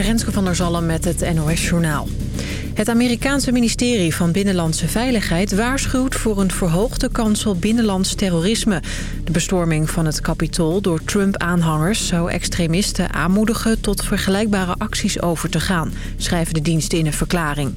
Renske van der Zalm met het NOS Journaal. Het Amerikaanse ministerie van Binnenlandse Veiligheid waarschuwt voor een verhoogde kans op binnenlands terrorisme. De bestorming van het Capitool door Trump-aanhangers zou extremisten aanmoedigen tot vergelijkbare acties over te gaan, schrijven de diensten in een verklaring.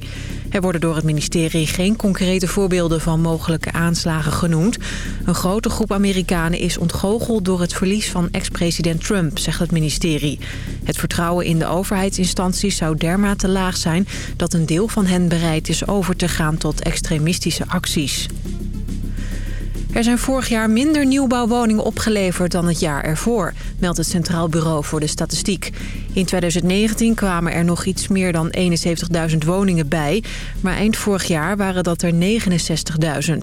Er worden door het ministerie geen concrete voorbeelden van mogelijke aanslagen genoemd. Een grote groep Amerikanen is ontgoocheld door het verlies van ex-president Trump, zegt het ministerie. Het vertrouwen in de overheidsinstanties zou dermate laag zijn dat een deel van hen bereid is over te gaan tot extremistische acties. Er zijn vorig jaar minder nieuwbouwwoningen opgeleverd dan het jaar ervoor, meldt het Centraal Bureau voor de Statistiek. In 2019 kwamen er nog iets meer dan 71.000 woningen bij, maar eind vorig jaar waren dat er 69.000.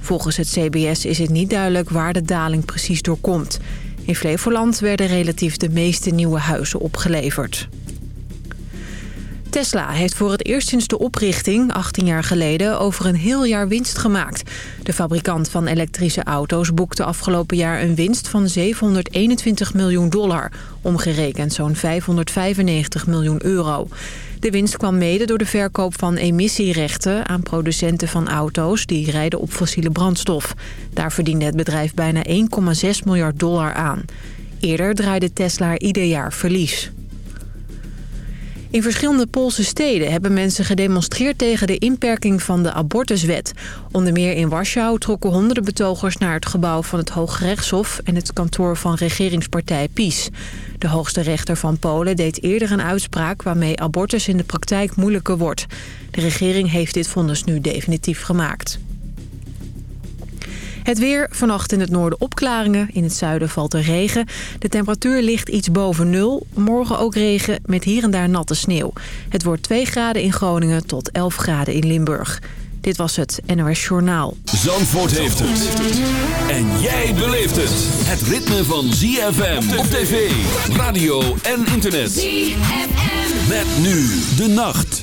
Volgens het CBS is het niet duidelijk waar de daling precies door komt. In Flevoland werden relatief de meeste nieuwe huizen opgeleverd. Tesla heeft voor het eerst sinds de oprichting, 18 jaar geleden, over een heel jaar winst gemaakt. De fabrikant van elektrische auto's boekte afgelopen jaar een winst van 721 miljoen dollar, omgerekend zo'n 595 miljoen euro. De winst kwam mede door de verkoop van emissierechten aan producenten van auto's die rijden op fossiele brandstof. Daar verdiende het bedrijf bijna 1,6 miljard dollar aan. Eerder draaide Tesla ieder jaar verlies. In verschillende Poolse steden hebben mensen gedemonstreerd tegen de inperking van de abortuswet. Onder meer in Warschau trokken honderden betogers naar het gebouw van het Hooggerechtshof en het kantoor van regeringspartij PiS. De hoogste rechter van Polen deed eerder een uitspraak waarmee abortus in de praktijk moeilijker wordt. De regering heeft dit vonnis nu definitief gemaakt. Het weer, vannacht in het noorden opklaringen. In het zuiden valt er regen. De temperatuur ligt iets boven nul. Morgen ook regen met hier en daar natte sneeuw. Het wordt 2 graden in Groningen tot 11 graden in Limburg. Dit was het NOS Journaal. Zandvoort heeft het. En jij beleeft het. Het ritme van ZFM op tv, radio en internet. ZFM. Met nu de nacht.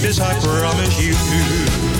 This I promise you.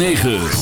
9.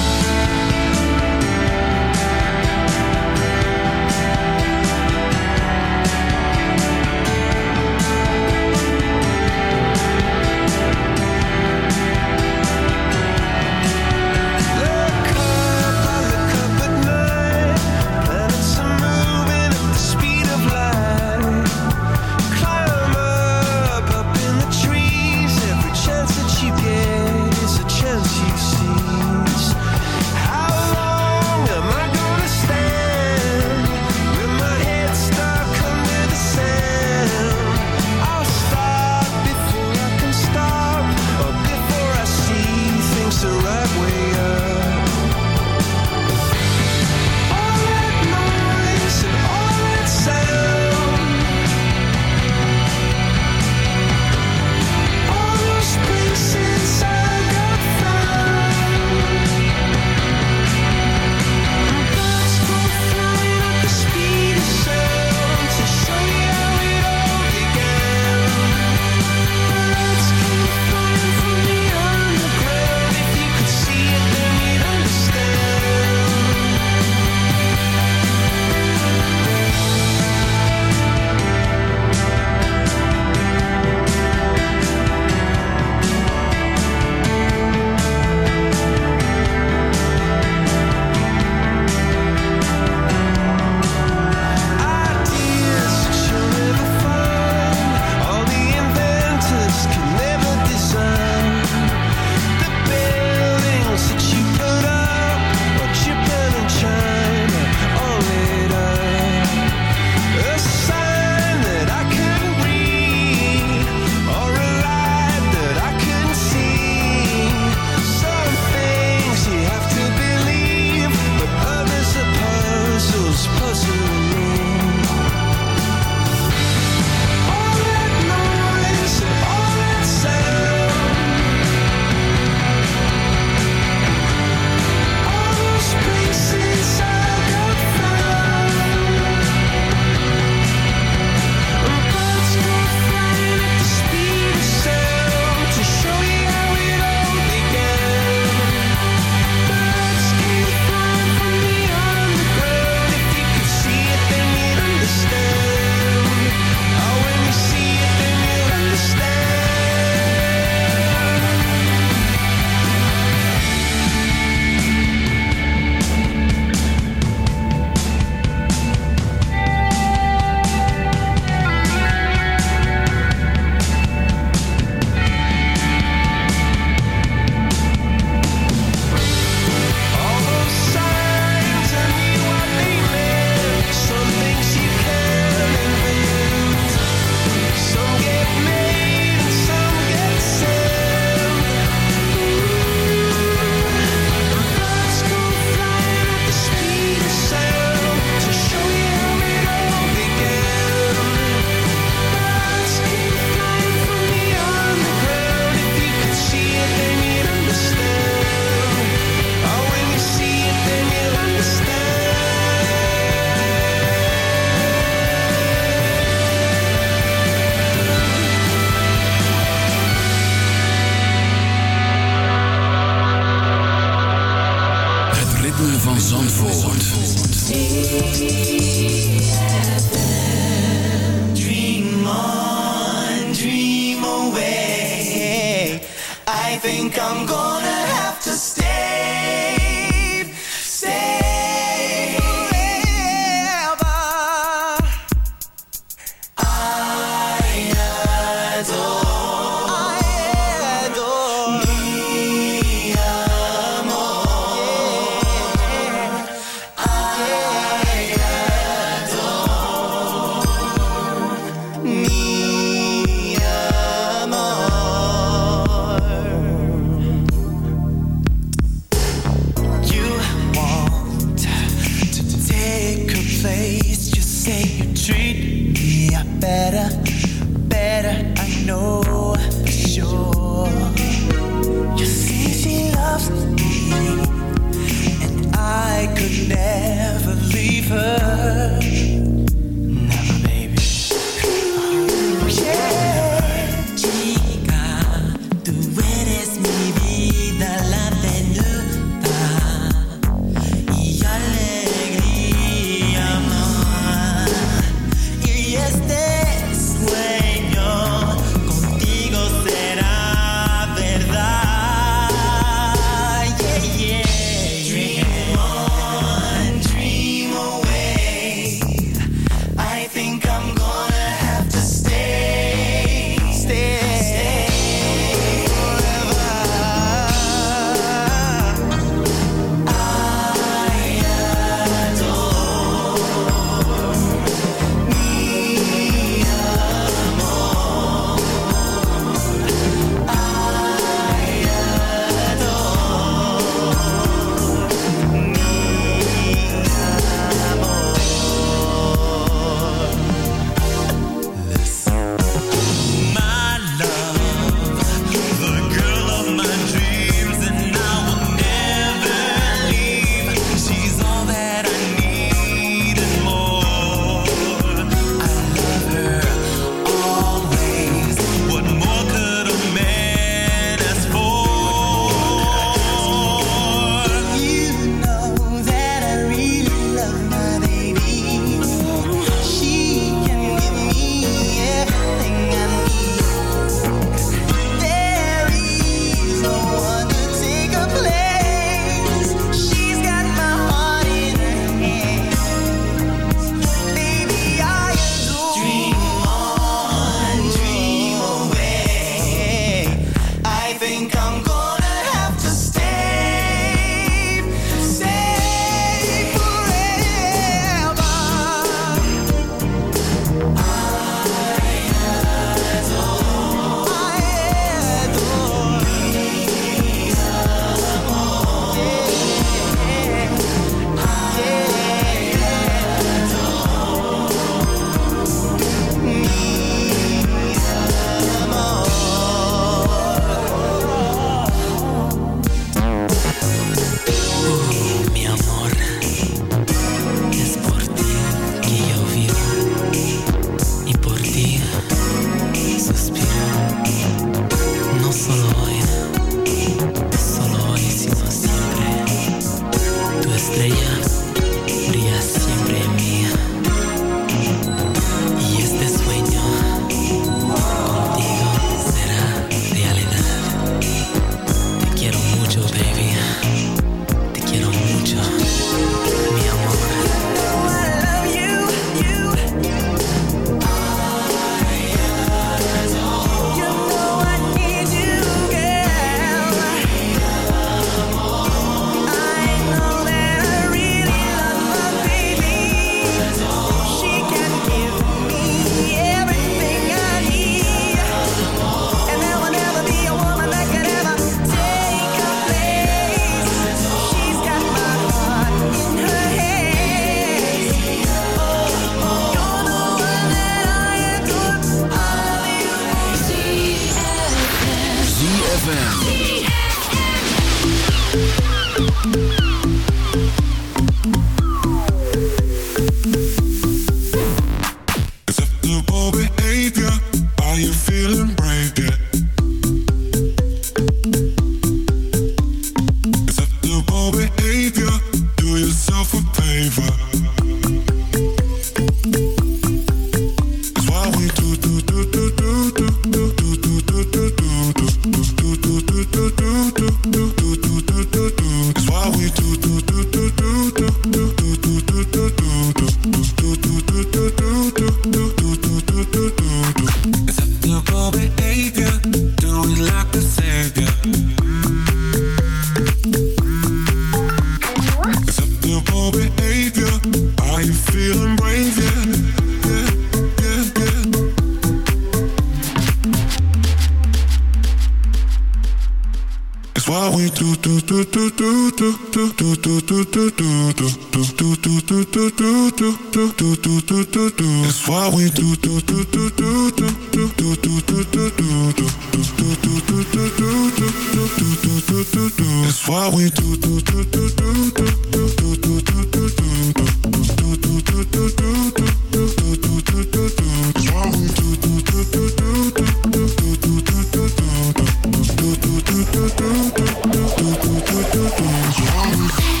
you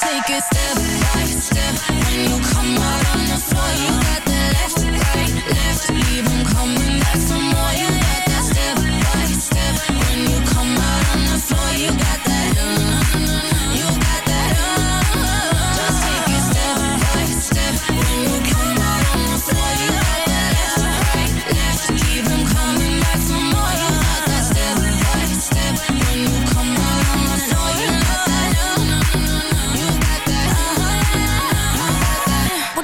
take a step.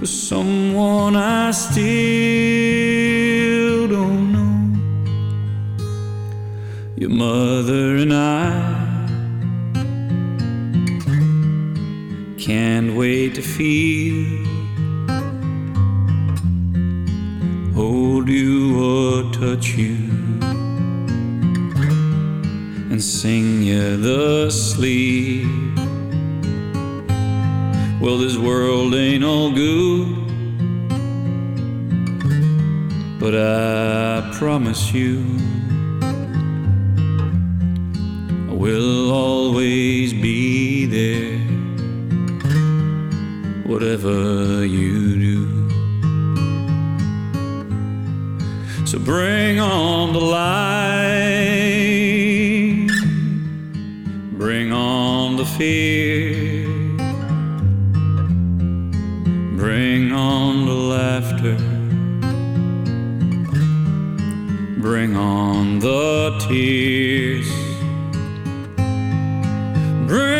for someone I still don't know. Your mother and I can't wait to feel. Hold you or touch you and sing you the sleep. Well, this world ain't all good. I promise you I will always be there, whatever you do. So bring on the light, bring on the fear. bring on the tears. Bring